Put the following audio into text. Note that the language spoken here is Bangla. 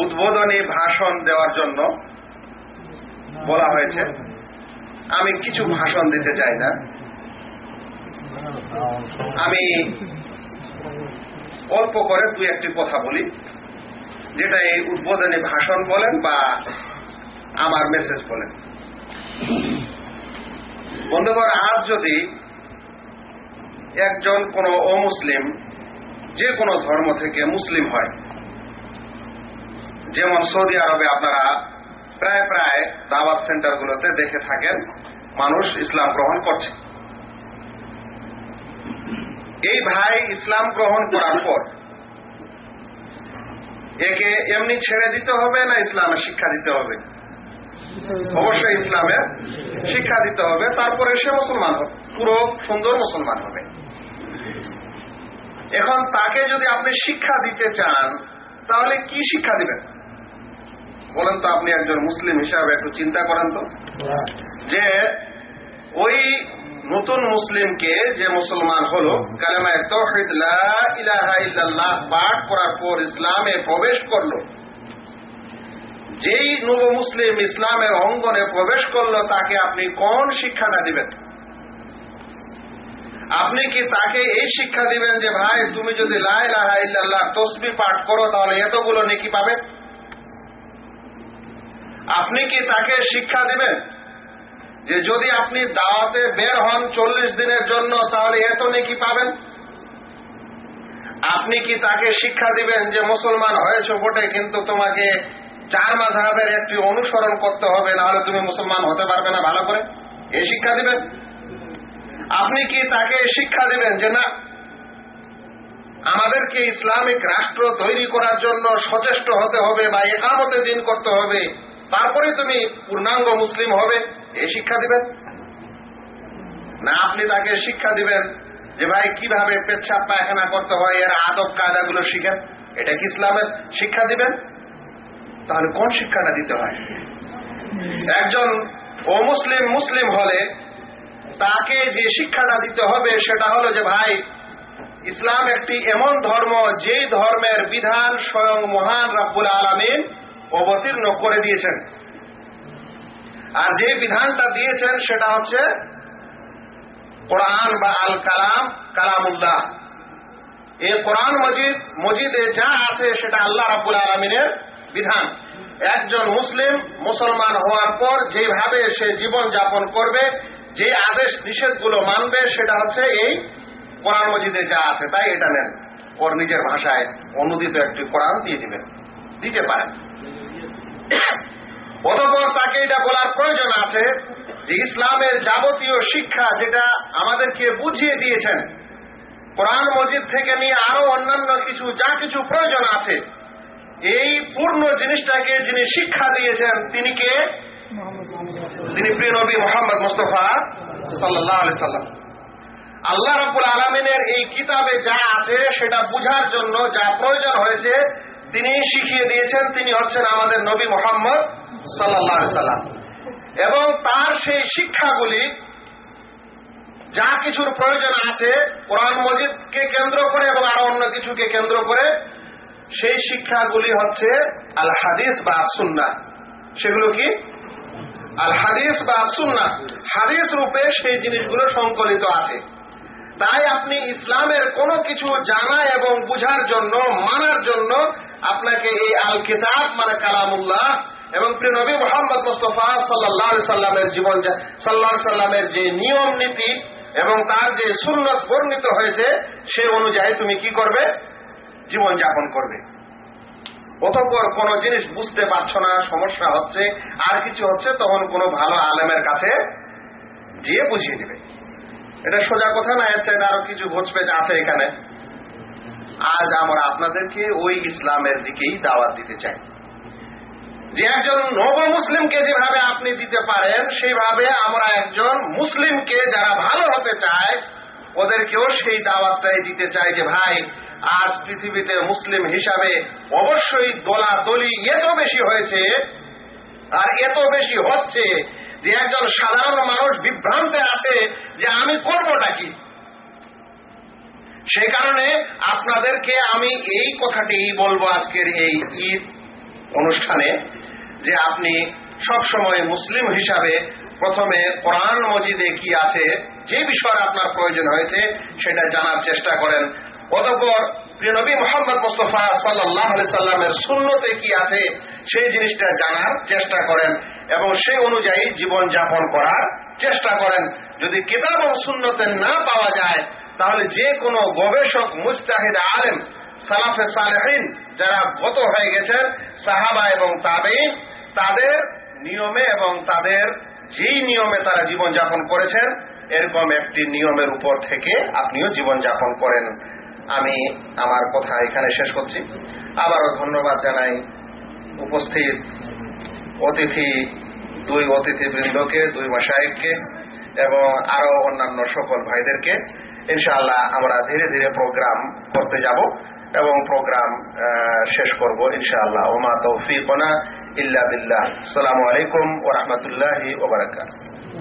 উদ্বোধনী ভাষণ দেওয়ার জন্য বলা হয়েছে। আমি কিছু ভাষণ দিতে চাই না। আমি অল্প করে দুই একটি কথা বলি, যেটা এই উদ্বোধনী ভাষণ বলেন বা আমার মেসেজ বলেন। বন্ধুগণ, আজ যদি একজন কোন অমুসলিম, যে কোনো ধর্ম থেকে মুসলিম হয় যেমন সৌদি আরবে আপনারা প্রায় প্রায় দাওয়াত সেন্টারগুলোতে দেখে থাকেন, মানুষ ইসলাম গ্রহণ করছে। এই ভাই ইসলাম গ্রহণ করার পর একে এমনি ছেড়ে দিতে হবে না ইসলামের শিক্ষা দিতে হবে? অবশ্যই ইসলামের শিক্ষা দিতে হবে, তারপরে সে মুসলমান হবে, পুরো সুন্দর মুসলমান হবে। এখন তাকে যদি আপনি শিক্ষা দিতে চান, তাহলে কি শিক্ষা দিবেন? বলেন তো আপনি একজন মুসলিম হিসাবে একটু চিন্তা করেন তো। যে ওই নতুন মুসলিমকে যে মুসলমান হলো, কালেমায় তৌহিদ ইল্লাল্লাহ পাঠ করার পর ইসলামে প্রবেশ করল। যেই নব মুসলিম ইসলামের অঙ্গনে প্রবেশ করল, তাকে আপনি কোন শিক্ষাটা দিবেন? আপনি কি তাকে এই শিক্ষা দিবেন যে, ভাই, তুমি যদি লাহ তসবি পাঠ করো, তাহলে এতগুলো নেকি পাবে? আপনি কি তাকে শিক্ষা দিবেন? যে যদি আপনি দাওয়াতে বের হন চল্লিশ দিনের জন্য, তাহলে এত নেকি পাবেন? আপনি কি তাকে শিক্ষা দিবেন যে মুসলমান হয়েছ বটে, কিন্তু তোমাকে চার মাঝহাবের একটি অনুসরণ করতে হবে, নাহলে তুমি মুসলমান হতে পারবে না ভালো করে? এই শিক্ষা দিবেন? আপনি কি তাকে শিক্ষা দিবেন যে না, আমাদেরকে ইসলামিক রাষ্ট্র তৈরি করার জন্য সচেষ্ট হতে হবে বা একামতে দিন করতে হবে? তারপরে তুমি পূর্ণাঙ্গ মুসলিম হবে এই শিক্ষা দিবেন? না, আপনি তাকে শিক্ষা দিবেন যে ভাই, কীভাবে পেচ্ছাপ পায়খানা করতে হয়, এর আদব কায়দাগুলো শিখেন? এটা কি ইসলামের শিক্ষা দিবেন? তাহলে কোন শিক্ষাটা দিতে হয়? একজন অমুসলিম মুসলিম হলে তাকে যে শিক্ষাটা দিতে হবে, সেটা হলো যে ভাই, ইসলাম একটি এমন ধর্ম, যেই ধর্মের বিধান স্বয়ং মহান রাব্বুল আলমিন অবতীর্ণ করে দিয়েছেন। আর যে বিধানটা দিয়েছেন সেটা হচ্ছে কোরআন বা আল কালাম কালামুল্লাহ। এই কোরআন মজিদ, মজিদে যা আছে সেটা আল্লাহ রাবুল আলমিনের বিধান। একজন মুসলিম মুসলমান হওয়ার পর যেভাবে সে জীবন যাপন করবে, যে আদেশ নিষেধগুলো মানবে, সেটা হচ্ছে এই কোরআন মজিদে যা আছে, তাই এটা নেন। ওর নিজের ভাষায় অনুদিত একটি কোরআন দিয়ে দিবেন। দিতে পারেন। অতপর তাকে এটা বলার প্রয়োজন আছে যে ইসলামের যাবতীয় শিক্ষা যেটা আমাদেরকে বুঝিয়ে দিয়েছেন, কোরআন মজিদ থেকে নিয়ে আরও অন্যান্য কিছু, যা কিছু প্রয়োজন আছে, এই পূর্ণ জিনিসটাকে যিনি শিক্ষা দিয়েছেন, তিনি কে? তিনি প্রিয় নবী মোহাম্মদ মুস্তফা সাল্লাহ সাল্লাম। আল্লাহ রাবুল আলমিনের এই কিতাবে যা আছে, সেটা বুঝার জন্য যা প্রয়োজন হয়েছে তিনি শিখিয়ে দিয়েছেন, তিনি হচ্ছেন আমাদের নবী মোহাম্মদ সাল্লাহ সাল্লাম। এবং তার সেই শিক্ষাগুলি, যা কিছুর প্রয়োজন আছে, কোরআন মজিদকে কেন্দ্র করে এবং আরও অন্য কিছুকে কেন্দ্র করে, সেই শিক্ষাগুলি হচ্ছে আল হাদিস বা সুন্না সেগুলো কি? আল হাদিস বা সুন্না হাদিস রূপে সেই জিনিসগুলো সংকলিত আছে। তাই আপনি ইসলামের কোনো কিছু জানা এবং বুঝার জন্য, মানার জন্য আপনাকে এই আল কিতাব মানে কালামুল্লাহ, এবং প্রিয় নবী মোহাম্মদ মুস্তফা সাল্লাহ সাল্লামের জীবন সাল্লাহ সাল্লামের যে নিয়ম নীতি এবং তার যে সুন্নত বর্ণিত হয়েছে, সে অনুযায়ী তুমি কি করবে? জীবন যাপন করবে। অতঃপর কোন জিনিস বুঝতে পারছ না, সমস্যা হচ্ছে, আর কিছু হচ্ছে, তখন কোনো ভালো আলেমের কাছে গিয়ে বুঝিয়ে দিবে। এটা সোজা কথা না, এর চাইতে আরও কিছু ঘোষপেচ আছে এখানে। আজ আমরা আপনাদেরকে ওই ইসলামের দিকেই দাওয়াত দিতে চাই। যে একজন নব মুসলিমকে যেভাবে আপনি দিতে পারেন, সেইভাবে আমরা একজন মুসলিমকে যারা ভালো হতে চায়, ওদেরকেও সেই দাওয়াতটাই দিতে চাই যে, ভাই, আজ পৃথিবীতে মুসলিম হিসাবে অবশ্যই দোলা দলি এত বেশি হয়েছে আর এত বেশি হচ্ছে যে, একজন সাধারণ মানুষ বিভ্রান্তে আছে যে, আমি করবোটা কি? সে কারণে আপনাদেরকে আমি এই কথাটি বলব আজকের এই ঈদ অনুষ্ঠানে যে আপনি সবসময় মুসলিম হিসাবে প্রথমে কোরআন মজিদে কি আছে, যে বিষয়ে আপনার প্রয়োজন হয়েছে সেটা জানার চেষ্টা করেন। অতঃপর প্রিয় নবী মোহাম্মদ মুস্তফা সাল্লাহ সাল্লামের শূন্যতে কি আছে সেই জিনিসটা জানার চেষ্টা করেন এবং সেই অনুযায়ী জীবন যাপন করার চেষ্টা করেন। যদি কিতাব শূন্যতে না পাওয়া যায় তাহলে যে কোনো গবেষক, মুজতাহিদ, আলেম, সালাফে সালেহিন যারা গত হয়ে গেছেন, সাহাবা এবং তাবেইন তাদের নিয়মে এবং তাদের যেই নিয়মে তারা জীবন যাপন করেছেন, এরকম একটি নিয়মের উপর থেকে আপনিও জীবন যাপন করেন। আমি আমার কথা এখানে শেষ করছি। আবারও ধন্যবাদ জানাই উপস্থিত অতিথি, দুই অতিথিবৃন্দকে, দুই মাসায়ককে এবং আরও অন্যান্য সকল ভাইদেরকে। ইনশাআল্লাহ আমরা ধীরে ধীরে প্রোগ্রাম করতে যাব এবং প্রোগ্রাম শেষ করব ইনশাআল্লাহ। ওমা তৌফিকনা ইল্লা বিল্লাহ। আসসালামু আলাইকুম ওয়া রাহমাতুল্লাহি ওয়া বারাকাতুহু।